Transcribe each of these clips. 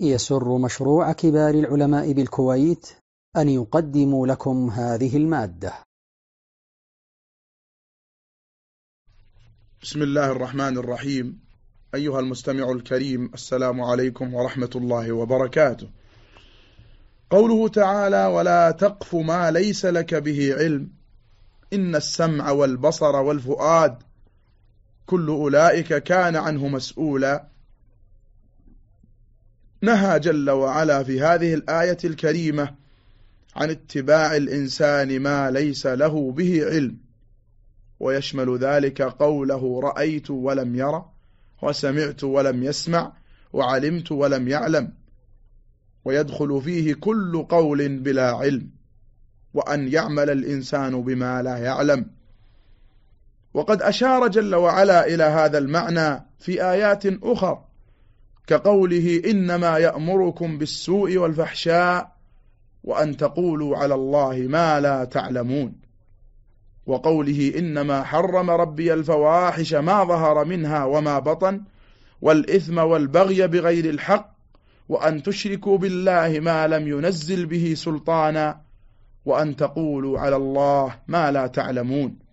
يسر مشروع كبار العلماء بالكويت أن يقدم لكم هذه المادة. بسم الله الرحمن الرحيم. أيها المستمع الكريم السلام عليكم ورحمة الله وبركاته. قوله تعالى ولا تقف ما ليس لك به علم. إن السمع والبصر والفؤاد كل أولئك كان عنه مسؤولا. نهى جل وعلا في هذه الآية الكريمة عن اتباع الإنسان ما ليس له به علم ويشمل ذلك قوله رأيت ولم يرى وسمعت ولم يسمع وعلمت ولم يعلم ويدخل فيه كل قول بلا علم وأن يعمل الإنسان بما لا يعلم. وقد أشار جل وعلا إلى هذا المعنى في آيات أخر كقوله إنما يأمركم بالسوء والفحشاء وأن تقولوا على الله ما لا تعلمون وقوله إنما حرم ربي الفواحش ما ظهر منها وما بطن والإثم والبغي بغير الحق وأن تشركوا بالله ما لم ينزل به سلطانا وأن تقولوا على الله ما لا تعلمون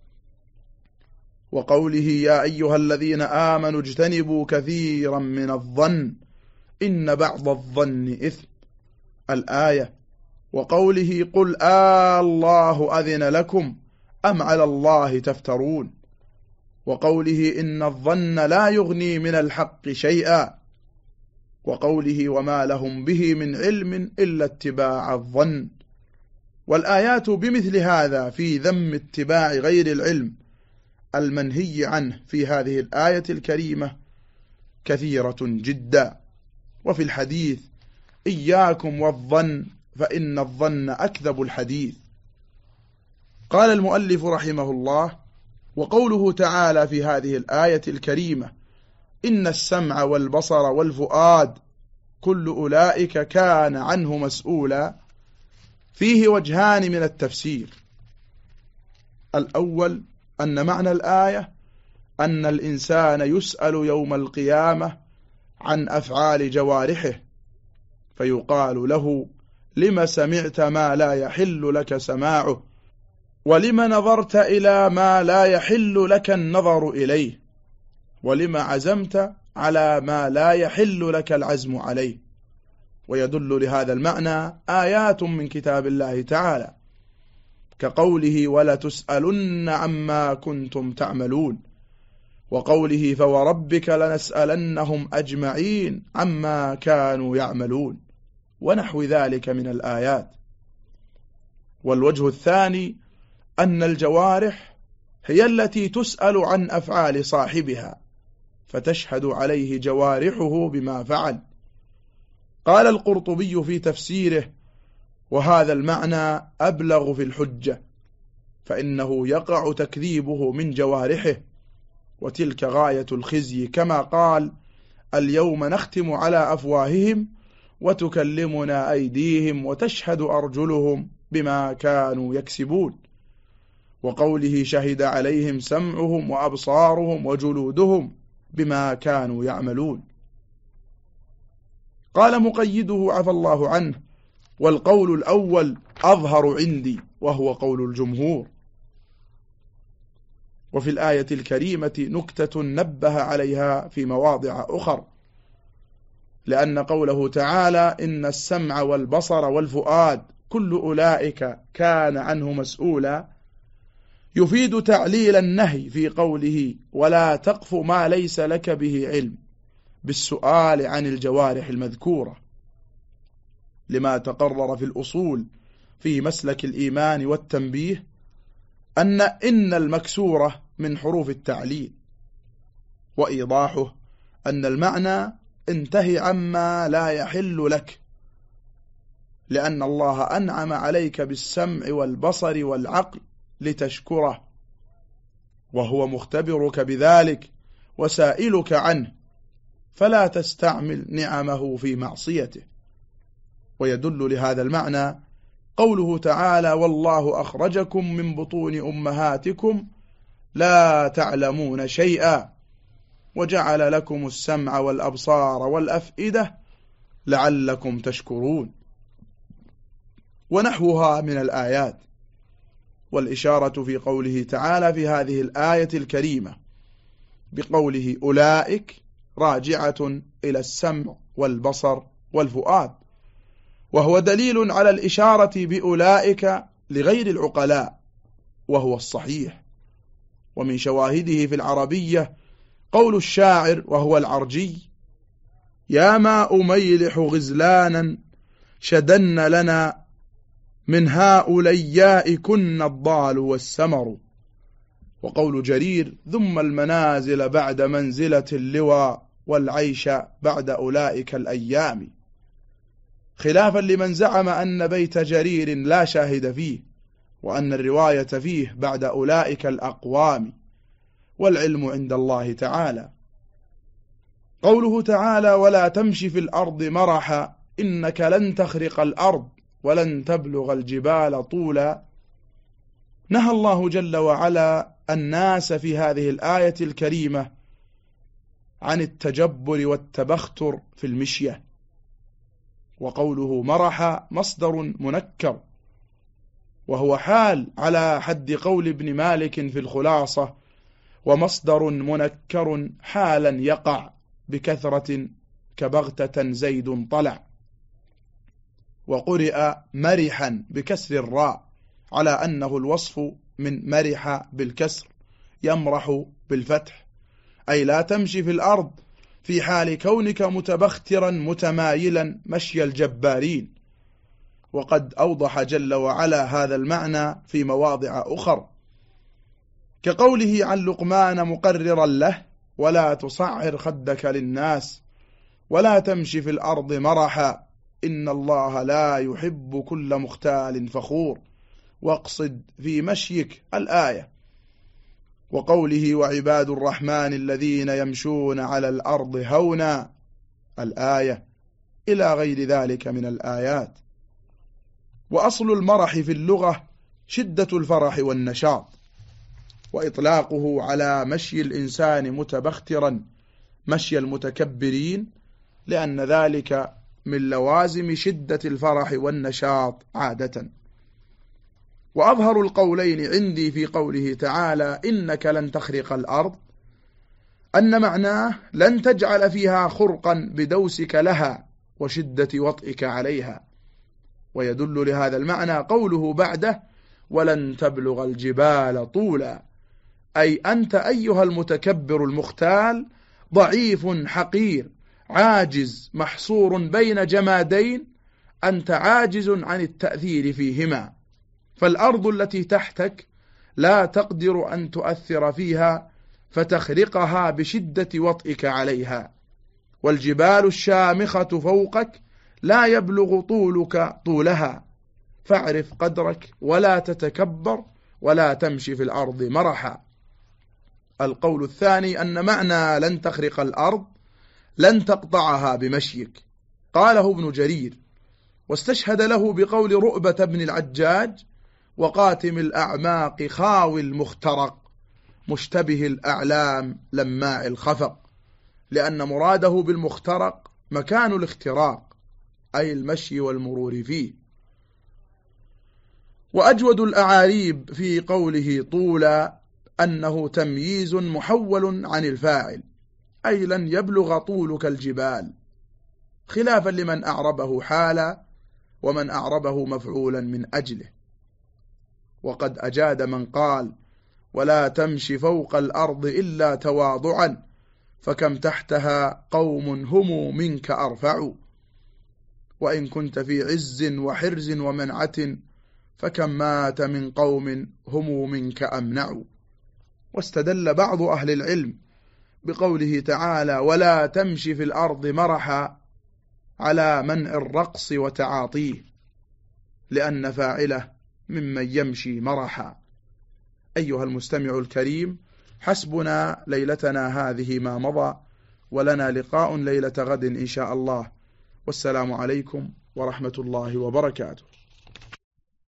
وقوله يا أيها الذين آمنوا اجتنبوا كثيرا من الظن إن بعض الظن إثم. الآية وقوله قل آه آلله أذن لكم أم على الله تفترون. وقوله إن الظن لا يغني من الحق شيئا. وقوله وما لهم به من علم إلا اتباع الظن. والآيات بمثل هذا في ذم اتباع غير العلم. المنهي عنه في هذه الآية الكريمة كثيرة جدا. وفي الحديث إياكم والظن فإن الظن أكذب الحديث. قال المؤلف رحمه الله وقوله تعالى في هذه الآية الكريمة إن السمع والبصر والفؤاد كل أولئك كان عنه مسؤولا. فيه وجهان من التفسير. الأول أن معنى الآية أن الإنسان يسأل يوم القيامة عن أفعال جوارحه فيقال له لم سمعت ما لا يحل لك سماعه ولم نظرت إلى ما لا يحل لك النظر إليه ولم عزمت على ما لا يحل لك العزم عليه. ويدل لهذا المعنى آيات من كتاب الله تعالى. كقوله ولا تسألن عما كنتم تعملون وقوله فوربك لنسألنهم أجمعين عما كانوا يعملون ونحو ذلك من الآيات. والوجه الثاني أن الجوارح هي التي تسأل عن أفعال صاحبها فتشهد عليه جوارحه بما فعل. قال القرطبي في تفسيره وهذا المعنى أبلغ في الحجة فإنه يقع تكذيبه من جوارحه. وتلك غاية الخزي كما قال اليوم نختم على أفواههم وتكلمنا أيديهم وتشهد أرجلهم بما كانوا يكسبون. وقوله شهد عليهم سمعهم وأبصارهم وجلودهم بما كانوا يعملون. قال مقيده عفى الله عنه والقول الأول أظهر عندي وهو قول الجمهور. وفي الآية الكريمة نكتة نبه عليها في مواضع أخر لأن قوله تعالى إن السمع والبصر والفؤاد كل أولئك كان عنه مسؤولا. يفيد تعليل النهي في قوله ولا تقف ما ليس لك به علم بالسؤال عن الجوارح المذكورة. لما تقرر في الأصول في مسلك الإيمان والتنبيه أن إن المكسورة من حروف التعليل وإيضاحه أن المعنى انتهي عما لا يحل لك لأن الله أنعم عليك بالسمع والبصر والعقل لتشكره وهو مختبرك بذلك وسائلك عنه فلا تستعمل نعمه في معصيته. ويدل لهذا المعنى قوله تعالى والله أخرجكم من بطون أمهاتكم لا تعلمون شيئا وجعل لكم السمع والأبصار والأفئدة لعلكم تشكرون. ونحوها من الآيات والإشارة في قوله تعالى في هذه الآية الكريمة بقوله أولئك راجعة إلى السمع والبصر والفؤاد. وهو دليل على الإشارة بأولئك لغير العقلاء وهو الصحيح. ومن شواهده في العربية قول الشاعر وهو العرجي يا ما أميلح غزلانا شدن لنا من هؤلاء كن الضال والسمر وقول جرير ثم المنازل بعد منزلة اللوى والعيش بعد أولئك الأيام خلافا لمن زعم أن بيت جرير لا شاهد فيه وأن الرواية فيه بعد أولئك الأقوام والعلم عند الله تعالى. قوله تعالى ولا تمشي في الأرض مرحا إنك لن تخرق الأرض ولن تبلغ الجبال طولا. نهى الله جل وعلا الناس في هذه الآية الكريمة عن التجبر والتبختر في المشية. وقوله مرح مصدر منكر وهو حال على حد قول ابن مالك في الخلاصة ومصدر منكر حالا يقع بكثرة كبغتة زيد طلع وقرئ مرحا بكسر الراء على أنه الوصف من مرح بالكسر يمرح بالفتح أي لا تمشي في الأرض في حال كونك متبخترا متمايلا مشي الجبارين. وقد أوضح جل وعلا هذا المعنى في مواضع أخر. كقوله عن لقمان مقررا له ولا تصعر خدك للناس ولا تمشي في الأرض مرحا إن الله لا يحب كل مختال فخور. واقصد في مشيك الآية. وقوله وعباد الرحمن الذين يمشون على الأرض هونا الآية إلى غير ذلك من الآيات. وأصل المرح في اللغة شدة الفرح والنشاط وإطلاقه على مشي الإنسان متبخترا مشي المتكبرين لأن ذلك من لوازم شدة الفرح والنشاط عادة. وأظهر القولين عندي في قوله تعالى إنك لن تخرق الأرض أن معناه لن تجعل فيها خرقا بدوسك لها وشدة وطئك عليها. ويدل لهذا المعنى قوله بعده ولن تبلغ الجبال طولا أي أنت أيها المتكبر المختال ضعيف حقير عاجز محصور بين جمادين أنت عاجز عن التأثير فيهما. فالأرض التي تحتك لا تقدر أن تؤثر فيها فتخرقها بشدة وطئك عليها. والجبال الشامخة فوقك لا يبلغ طولك طولها. فاعرف قدرك ولا تتكبر ولا تمشي في الأرض مرحا. القول الثاني أن معنى لن تخرق الأرض لن تقطعها بمشيك. قاله ابن جرير واستشهد له بقول رؤبة بن العجاج وقاتم الأعماق خاوي المخترق مشتبه الأعلام لماع الخفق. لأن مراده بالمخترق مكان الاختراق أي المشي والمرور فيه. وأجود الأعاريب في قوله طولا أنه تمييز محول عن الفاعل أي لن يبلغ طولك الجبال. خلافا لمن أعربه حالا ومن أعربه مفعولا من أجله. وقد أجاد من قال ولا تمشي فوق الأرض إلا تواضعا فكم تحتها قوم هم منك أرفع. وإن كنت في عز وحرز ومنعة فكم مات من قوم هم منك أمنع. واستدل بعض أهل العلم بقوله تعالى ولا تمشي في الأرض مرحا على منع الرقص وتعاطيه لأن فاعله ممن يمشي مرحا أيها المستمع الكريم حسبنا ليلتنا هذه ما مضى ولنا لقاء ليلة غد إن شاء الله. والسلام عليكم ورحمة الله وبركاته.